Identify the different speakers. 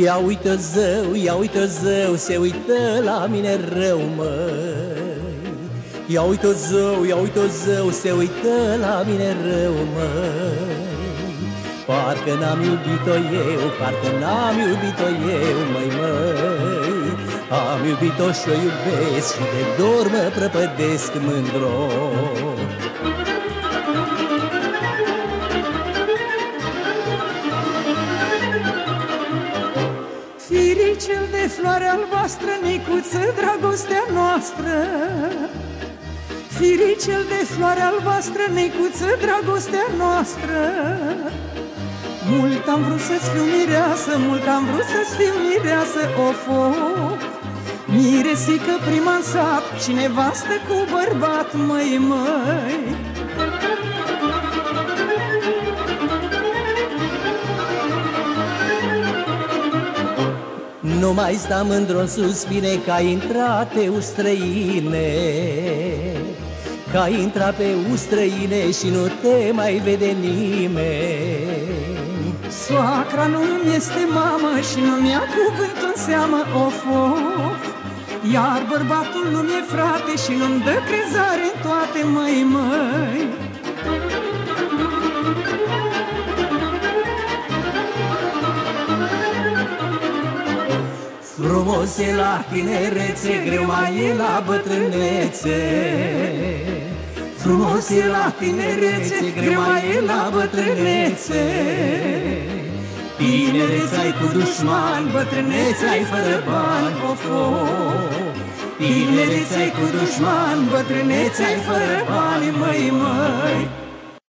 Speaker 1: Ia uite zău, ia uite zău, se uită la mine rău, măi. Ia uite zău, ia uite zău, se uită la mine rău, măi. Parcă n-am iubit-o eu, parcă n-am iubit-o eu, măi, măi. Am iubit-o și-o iubesc și de dor mă prăpădesc mândro
Speaker 2: Firicel de floare albastră, Nicuță, dragostea noastră. Firicel de floare albastră, Nicuță, dragostea noastră. Mult am vrut să-ți fiu mireasă, mult am vrut să-ți fiu mireasă, of, of Miresică prima în sat și nevastă cu bărbat, măi, măi
Speaker 1: Nu mai sta mândru în suspine că ai intrat pe ustrăine. Că ai intrat pe ustrăine și nu te mai vede nimeni.
Speaker 2: Soacra nu-mi este mamă și nu-mi ia cuvântul în seamă, of, of. Iar bărbatul nu mi-e frate și nu-mi dă crezare în toate, măi, măi
Speaker 1: Frumos e la tinerețe, greu mai e la bătrânețe. Frumos e la tinerețe, greu mai e la bătrânețe. Tinerețe ai cu dușman, bătrânețe ai fără bani, of, Tinerețe ai cu dușman, bătrânețe ai fără bani, măi, măi